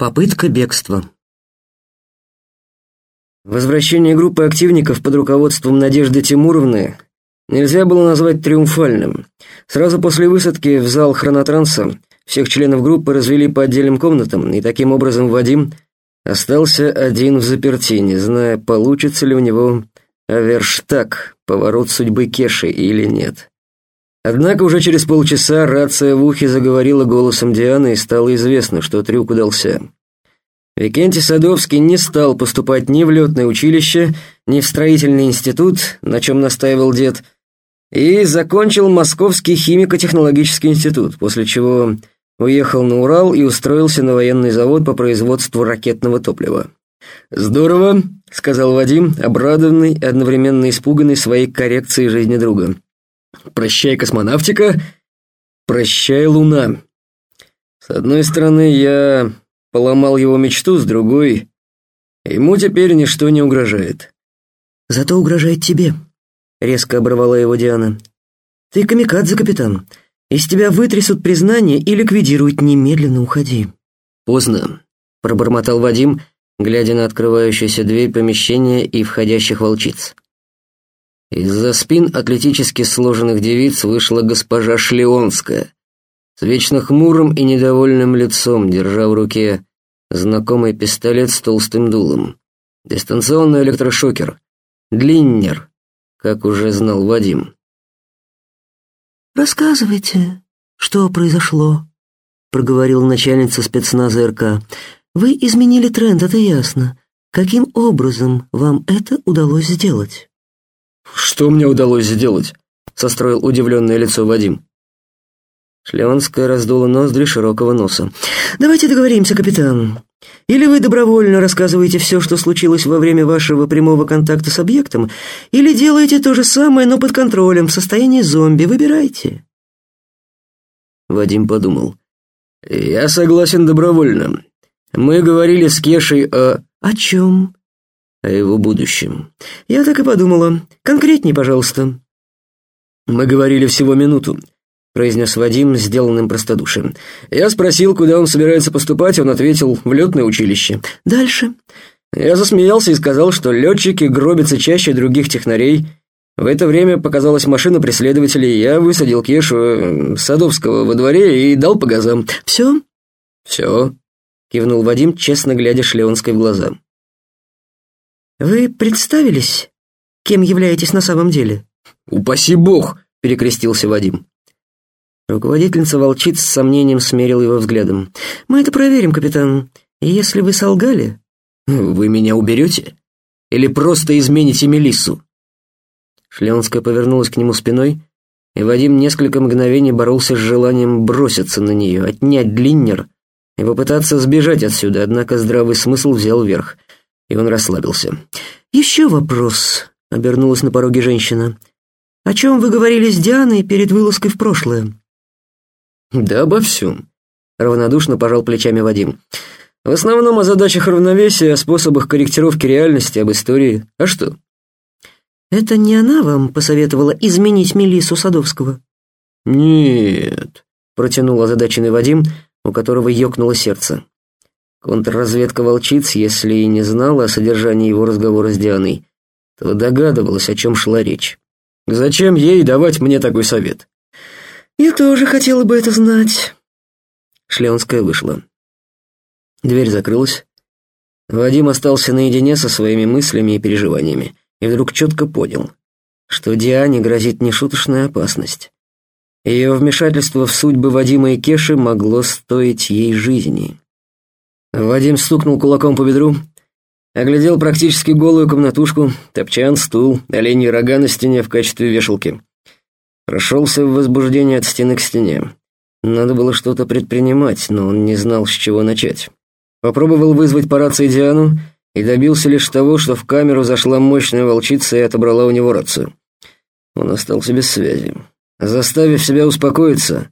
Попытка бегства. Возвращение группы активников под руководством Надежды Тимуровны нельзя было назвать триумфальным. Сразу после высадки в зал хронотранса всех членов группы развели по отдельным комнатам, и таким образом Вадим остался один в заперти, не зная, получится ли у него аверштаг, поворот судьбы Кеши или нет. Однако уже через полчаса рация в ухе заговорила голосом Дианы, и стало известно, что трюк удался. Викентий Садовский не стал поступать ни в летное училище, ни в строительный институт, на чем настаивал дед, и закончил Московский химико-технологический институт, после чего уехал на Урал и устроился на военный завод по производству ракетного топлива. «Здорово», — сказал Вадим, обрадованный и одновременно испуганный своей коррекцией жизни друга. Прощай, космонавтика, прощай, Луна. С одной стороны, я поломал его мечту, с другой, ему теперь ничто не угрожает. Зато угрожает тебе, резко оборвала его Диана. Ты камикадзе, капитан. Из тебя вытрясут признание и ликвидируют, немедленно уходи. Поздно, пробормотал Вадим, глядя на открывающуюся дверь помещения и входящих волчиц. Из-за спин атлетически сложенных девиц вышла госпожа Шлеонская с вечно хмурым и недовольным лицом, держа в руке знакомый пистолет с толстым дулом. Дистанционный электрошокер. Длиннер, как уже знал Вадим. «Рассказывайте, что произошло», — проговорила начальница спецназа РК. «Вы изменили тренд, это ясно. Каким образом вам это удалось сделать?» «Что мне удалось сделать?» — состроил удивленное лицо Вадим. Шлеонская раздула ноздри широкого носа. «Давайте договоримся, капитан. Или вы добровольно рассказываете все, что случилось во время вашего прямого контакта с объектом, или делаете то же самое, но под контролем, в состоянии зомби. Выбирайте». Вадим подумал. «Я согласен добровольно. Мы говорили с Кешей о...» «О чем?» О его будущем. Я так и подумала. Конкретней, пожалуйста. Мы говорили всего минуту, произнес Вадим сделанным простодушием. Я спросил, куда он собирается поступать, он ответил в летное училище. Дальше. Я засмеялся и сказал, что летчики гробятся чаще других технарей. В это время показалась машина преследователей, я высадил Кешу э, Садовского во дворе и дал по газам. «Все?» «Все», — кивнул Вадим, честно глядя Шлеонской в глаза. «Вы представились, кем являетесь на самом деле?» «Упаси бог!» — перекрестился Вадим. Руководительница волчиц с сомнением смерил его взглядом. «Мы это проверим, капитан. Если вы солгали...» «Вы меня уберете? Или просто измените Мелиссу?» Шлеонская повернулась к нему спиной, и Вадим несколько мгновений боролся с желанием броситься на нее, отнять длиннер и попытаться сбежать отсюда, однако здравый смысл взял верх — и он расслабился. «Еще вопрос», — обернулась на пороге женщина. «О чем вы говорили с Дианой перед вылазкой в прошлое?» «Да обо всем», — равнодушно пожал плечами Вадим. «В основном о задачах равновесия, о способах корректировки реальности, об истории. А что?» «Это не она вам посоветовала изменить Мелиссу Садовского?» «Нет», — протянул озадаченный Вадим, у которого ёкнуло сердце. Контрразведка волчиц, если и не знала о содержании его разговора с Дианой, то догадывалась, о чем шла речь. Зачем ей давать мне такой совет? Я тоже хотела бы это знать. Шлеонская вышла. Дверь закрылась. Вадим остался наедине со своими мыслями и переживаниями, и вдруг четко понял, что Диане грозит нешуточная опасность. Ее вмешательство в судьбы Вадима и Кеши могло стоить ей жизни. Вадим стукнул кулаком по бедру, оглядел практически голую комнатушку, топчан, стул, оленьи рога на стене в качестве вешалки. Прошелся в возбуждении от стены к стене. Надо было что-то предпринимать, но он не знал, с чего начать. Попробовал вызвать по рации Диану и добился лишь того, что в камеру зашла мощная волчица и отобрала у него рацию. Он остался без связи. Заставив себя успокоиться,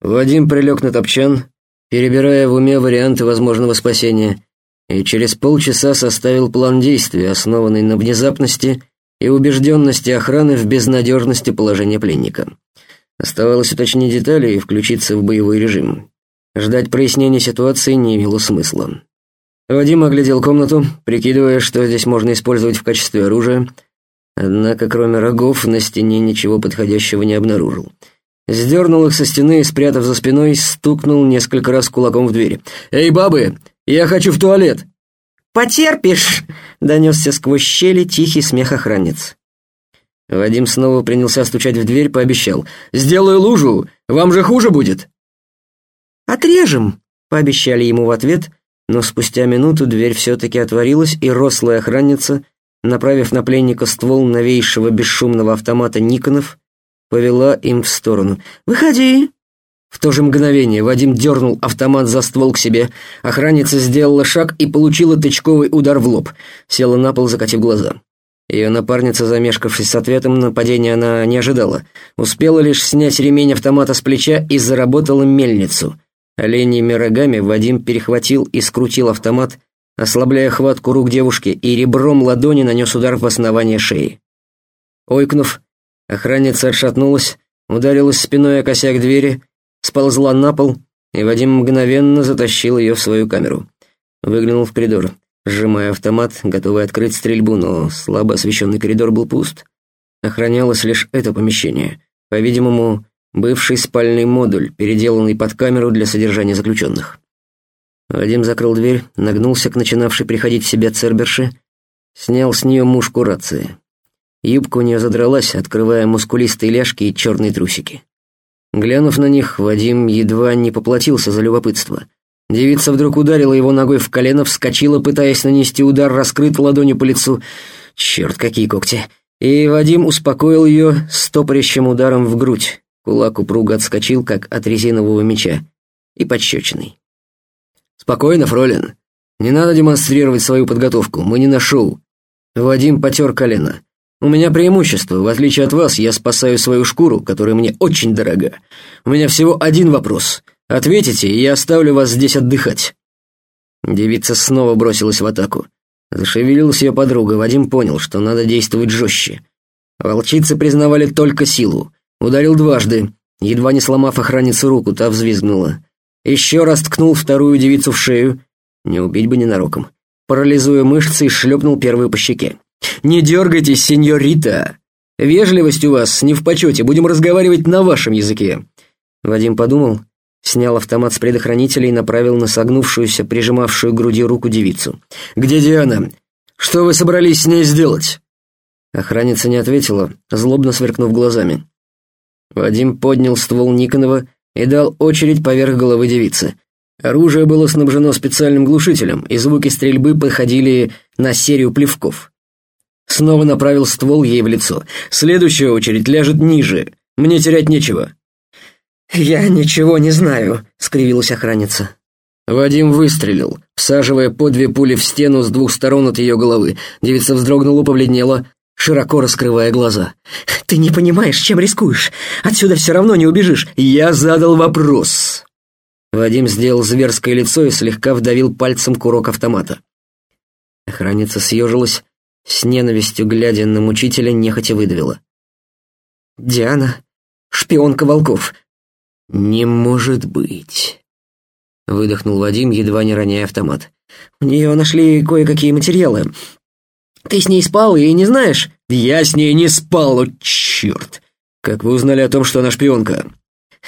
Вадим прилег на топчан, перебирая в уме варианты возможного спасения, и через полчаса составил план действий, основанный на внезапности и убежденности охраны в безнадежности положения пленника. Оставалось уточнить детали и включиться в боевой режим. Ждать прояснения ситуации не имело смысла. Вадим оглядел комнату, прикидывая, что здесь можно использовать в качестве оружия, однако кроме рогов на стене ничего подходящего не обнаружил. Сдернул их со стены и, спрятав за спиной, стукнул несколько раз кулаком в дверь. «Эй, бабы, я хочу в туалет!» «Потерпишь!» — донесся сквозь щели тихий смех охранниц. Вадим снова принялся стучать в дверь, пообещал. «Сделаю лужу! Вам же хуже будет!» «Отрежем!» — пообещали ему в ответ, но спустя минуту дверь все-таки отворилась, и рослая охранница, направив на пленника ствол новейшего бесшумного автомата Никонов, повела им в сторону. «Выходи!» В то же мгновение Вадим дернул автомат за ствол к себе. Охранница сделала шаг и получила тычковый удар в лоб. Села на пол, закатив глаза. Ее напарница, замешкавшись с ответом, нападения она не ожидала. Успела лишь снять ремень автомата с плеча и заработала мельницу. Оленьими рогами Вадим перехватил и скрутил автомат, ослабляя хватку рук девушки, и ребром ладони нанес удар в основание шеи. Ойкнув, охранница отшатнулась, ударилась спиной о косяк двери, сползла на пол, и Вадим мгновенно затащил ее в свою камеру. Выглянул в коридор, сжимая автомат, готовый открыть стрельбу, но слабо освещенный коридор был пуст. Охранялось лишь это помещение. По-видимому, бывший спальный модуль, переделанный под камеру для содержания заключенных. Вадим закрыл дверь, нагнулся к начинавшей приходить в себя Церберши, снял с нее мушку рации. Юбка у нее задралась, открывая мускулистые ляжки и черные трусики. Глянув на них, Вадим едва не поплатился за любопытство. Девица вдруг ударила его ногой в колено, вскочила, пытаясь нанести удар, раскрыт ладонью по лицу. Черт, какие когти! И Вадим успокоил ее стопорящим ударом в грудь. Кулак упруго отскочил, как от резинового меча, и подщечиной. «Спокойно, фролин. Не надо демонстрировать свою подготовку, мы не на шоу». Вадим потер колено. У меня преимущество. В отличие от вас, я спасаю свою шкуру, которая мне очень дорога. У меня всего один вопрос. Ответите, и я оставлю вас здесь отдыхать». Девица снова бросилась в атаку. Зашевелилась ее подруга. Вадим понял, что надо действовать жестче. Волчицы признавали только силу. Ударил дважды, едва не сломав охранницу руку, та взвизгнула. Еще раз ткнул вторую девицу в шею. Не убить бы ненароком. Парализуя мышцы, и шлепнул первую по щеке. «Не дергайтесь, сеньорита! Вежливость у вас не в почете, будем разговаривать на вашем языке!» Вадим подумал, снял автомат с предохранителя и направил на согнувшуюся, прижимавшую к груди руку девицу. «Где Диана? Что вы собрались с ней сделать?» Охранница не ответила, злобно сверкнув глазами. Вадим поднял ствол Никонова и дал очередь поверх головы девицы. Оружие было снабжено специальным глушителем, и звуки стрельбы подходили на серию плевков. Снова направил ствол ей в лицо. Следующая очередь ляжет ниже. Мне терять нечего. «Я ничего не знаю», — скривилась охранница. Вадим выстрелил, всаживая по две пули в стену с двух сторон от ее головы. Девица вздрогнула, побледнела, широко раскрывая глаза. «Ты не понимаешь, чем рискуешь. Отсюда все равно не убежишь. Я задал вопрос». Вадим сделал зверское лицо и слегка вдавил пальцем курок автомата. Охранница съежилась, с ненавистью глядя на мучителя, нехотя выдавила. «Диана, шпионка волков». «Не может быть», — выдохнул Вадим, едва не роняя автомат. «У нее нашли кое-какие материалы. Ты с ней спал и не знаешь?» «Я с ней не спал, о черт! Как вы узнали о том, что она шпионка?»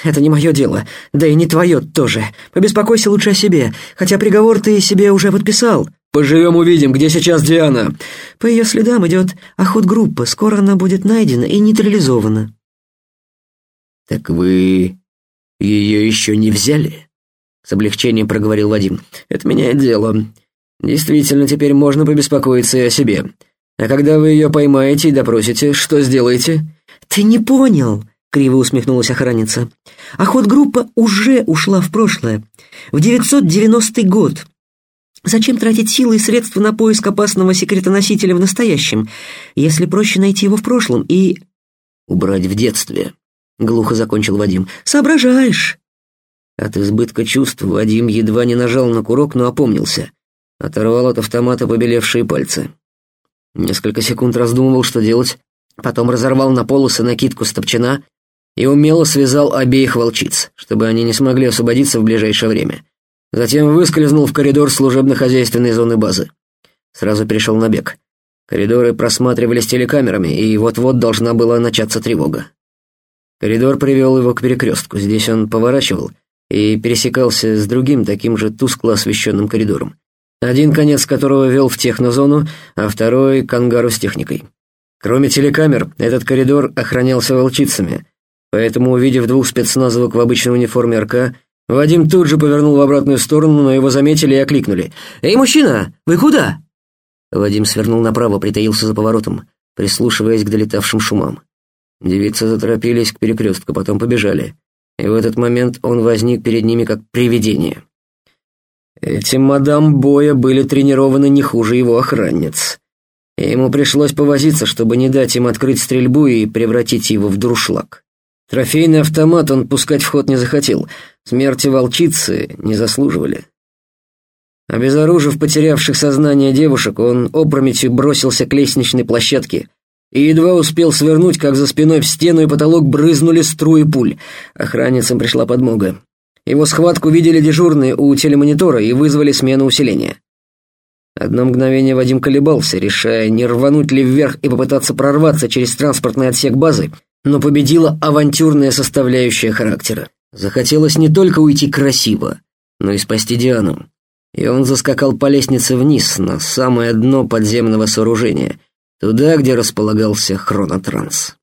«Это не мое дело, да и не твое тоже. Побеспокойся лучше о себе, хотя приговор ты себе уже подписал». «Поживем увидим, где сейчас Диана?» «По ее следам идет охотгруппа. Скоро она будет найдена и нейтрализована». «Так вы ее еще не взяли?» С облегчением проговорил Вадим. «Это меняет дело. Действительно, теперь можно побеспокоиться и о себе. А когда вы ее поймаете и допросите, что сделаете?» «Ты не понял!» — криво усмехнулась охранница. «Охотгруппа уже ушла в прошлое. В 990 год. Зачем тратить силы и средства на поиск опасного секретоносителя в настоящем, если проще найти его в прошлом и... «Убрать в детстве», — глухо закончил Вадим. «Соображаешь!» От избытка чувств Вадим едва не нажал на курок, но опомнился. Оторвал от автомата побелевшие пальцы. Несколько секунд раздумывал, что делать, потом разорвал на полосы накидку стопчина и умело связал обеих волчиц, чтобы они не смогли освободиться в ближайшее время. Затем выскользнул в коридор служебно-хозяйственной зоны базы. Сразу перешел на бег. Коридоры просматривались телекамерами, и вот-вот должна была начаться тревога. Коридор привел его к перекрестку. Здесь он поворачивал и пересекался с другим таким же тускло освещенным коридором. Один конец которого вел в технозону, а второй — к ангару с техникой. Кроме телекамер, этот коридор охранялся волчицами, поэтому, увидев двух спецназовок в обычной униформе РК, Вадим тут же повернул в обратную сторону, но его заметили и окликнули. «Эй, мужчина, вы куда?» Вадим свернул направо, притаился за поворотом, прислушиваясь к долетавшим шумам. Девицы заторопились к перекрестку, потом побежали. И в этот момент он возник перед ними как привидение. Эти мадам Боя были тренированы не хуже его охранниц. И ему пришлось повозиться, чтобы не дать им открыть стрельбу и превратить его в друшлаг. Трофейный автомат он пускать в ход не захотел. Смерти волчицы не заслуживали. Обезоружив потерявших сознание девушек, он опрометью бросился к лестничной площадке и едва успел свернуть, как за спиной в стену и потолок брызнули струи пуль. Охранницам пришла подмога. Его схватку видели дежурные у телемонитора и вызвали смену усиления. Одно мгновение Вадим колебался, решая, не рвануть ли вверх и попытаться прорваться через транспортный отсек базы, но победила авантюрная составляющая характера. Захотелось не только уйти красиво, но и спасти Диану и он заскакал по лестнице вниз, на самое дно подземного сооружения, туда, где располагался хронотранс.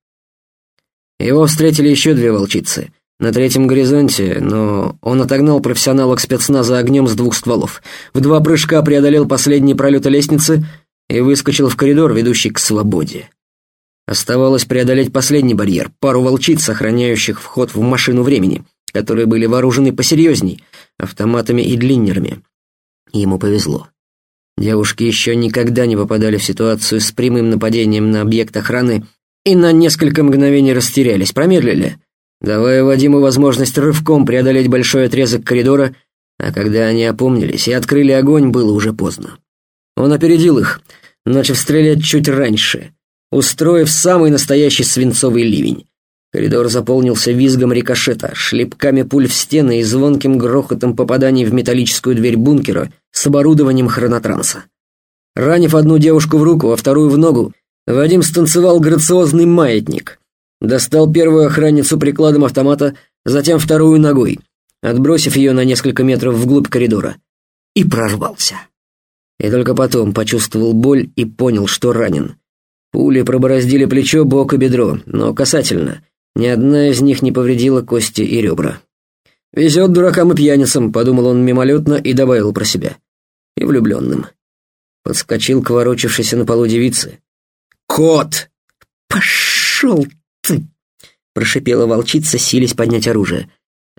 Его встретили еще две волчицы. На третьем горизонте, но он отогнал профессионалок спецназа огнем с двух стволов. В два прыжка преодолел последние пролеты лестницы и выскочил в коридор, ведущий к свободе. Оставалось преодолеть последний барьер, пару волчиц, охраняющих вход в машину времени, которые были вооружены посерьезней, автоматами и длиннерами. Ему повезло. Девушки еще никогда не попадали в ситуацию с прямым нападением на объект охраны и на несколько мгновений растерялись, промедлили, давая Вадиму возможность рывком преодолеть большой отрезок коридора, а когда они опомнились и открыли огонь, было уже поздно. Он опередил их, начав стрелять чуть раньше, устроив самый настоящий свинцовый ливень. Коридор заполнился визгом рикошета, шлепками пуль в стены и звонким грохотом попаданий в металлическую дверь бункера с оборудованием хронотранса. Ранив одну девушку в руку, а вторую в ногу, Вадим станцевал грациозный маятник. Достал первую охранницу прикладом автомата, затем вторую ногой, отбросив ее на несколько метров вглубь коридора. И прорвался. И только потом почувствовал боль и понял, что ранен. Пули пробороздили плечо, бок и бедро, но касательно — ни одна из них не повредила кости и ребра. «Везет дуракам и пьяницам», — подумал он мимолетно и добавил про себя. «И влюбленным». Подскочил к ворочавшейся на полу девице. «Кот!» «Пошел ты!» — прошипела волчица, силясь поднять оружие.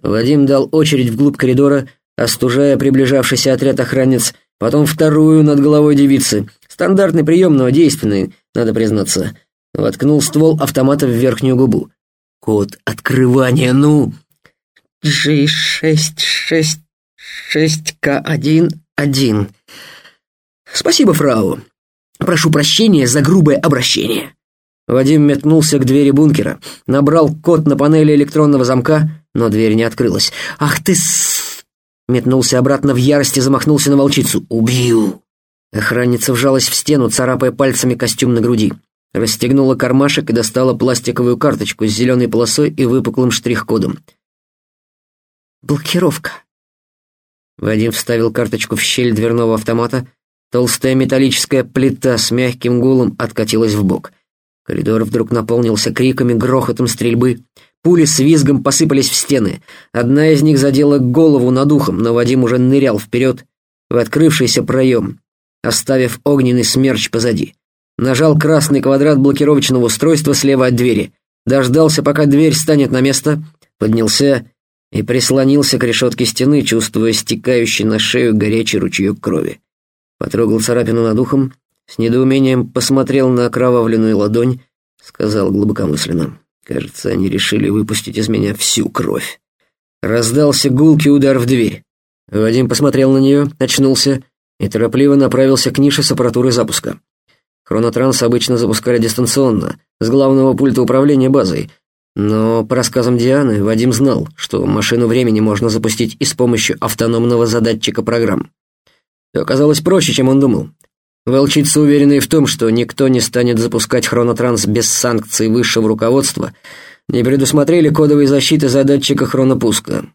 Вадим дал очередь вглубь коридора, остужая приближавшийся отряд охранниц, потом вторую над головой девицы. Стандартный прием, но действенный, надо признаться. Воткнул ствол автомата в верхнюю губу. Код открывания, ну. G666К11. Спасибо, фрау. Прошу прощения за грубое обращение. Вадим метнулся к двери бункера, набрал код на панели электронного замка, но дверь не открылась. «Ах ты с...» Метнулся обратно в ярости, замахнулся на волчицу. «Убью!» Охранница вжалась в стену, царапая пальцами костюм на груди. Расстегнула кармашек и достала пластиковую карточку с зеленой полосой и выпуклым штрих-кодом. «Блокировка». Вадим вставил карточку в щель дверного автомата. Толстая металлическая плита с мягким гулом откатилась в бок. Коридор вдруг наполнился криками, грохотом стрельбы. Пули с визгом посыпались в стены. Одна из них задела голову над ухом, но Вадим уже нырял вперед в открывшийся проем, оставив огненный смерч позади. Нажал красный квадрат блокировочного устройства слева от двери. Дождался, пока дверь станет на место, поднялся и прислонился к решетке стены, чувствуя стекающий на шею горячий ручеек крови. Потрогал царапину над ухом, с недоумением посмотрел на окровавленную ладонь, сказал глубокомысленно. «Кажется, они решили выпустить из меня всю кровь». Раздался гулкий удар в дверь. Вадим посмотрел на нее, очнулся и торопливо направился к нише с аппаратурой запуска. Хронотранс обычно запускали дистанционно, с главного пульта управления базой, Но по рассказам Дианы, Вадим знал, что машину времени можно запустить и с помощью автономного задатчика программ. Все оказалось проще, чем он думал. Волчицы, уверенные в том, что никто не станет запускать хронотранс без санкций высшего руководства, не предусмотрели кодовой защиты задатчика хронопуска.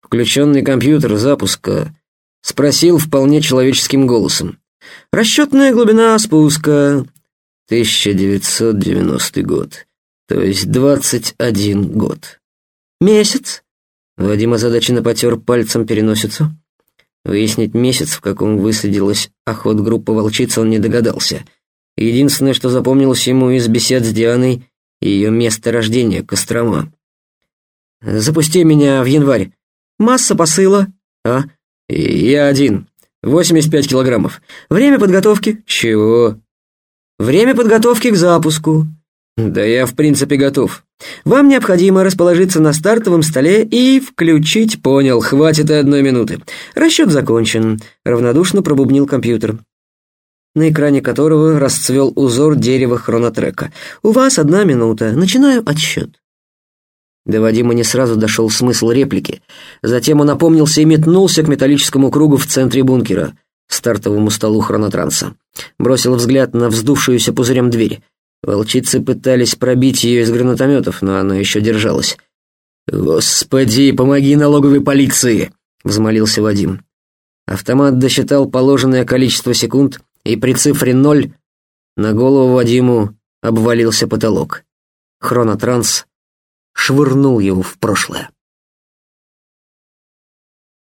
Включенный компьютер запуска спросил вполне человеческим голосом. «Расчетная глубина спуска...» 1990 год. То есть 21 год. «Месяц?» Вадим озадаченно потер пальцем переносицу. Выяснить месяц, в каком высадилась охот-группа волчица, он не догадался. Единственное, что запомнилось ему из бесед с Дианой, ее место рождения, Кострома. «Запусти меня в январь. Масса посыла?» «А? Я один. 85 килограммов. Время подготовки?» «Чего?» «Время подготовки к запуску». «Да я, в принципе, готов. Вам необходимо расположиться на стартовом столе и включить...» «Понял, хватит и одной минуты. Расчет закончен», — равнодушно пробубнил компьютер на экране которого расцвел узор дерева хронотрека. «У вас одна минута. Начинаю отсчет». До Вадима не сразу дошел смысл реплики. Затем он опомнился и метнулся к металлическому кругу в центре бункера, стартовому столу хронотранса. Бросил взгляд на вздувшуюся пузырем дверь. Волчицы пытались пробить ее из гранатометов, но она еще держалась. «Господи, помоги налоговой полиции!» — взмолился Вадим. Автомат досчитал положенное количество секунд, и при цифре ноль на голову Вадиму обвалился потолок. Хронотранс швырнул его в прошлое.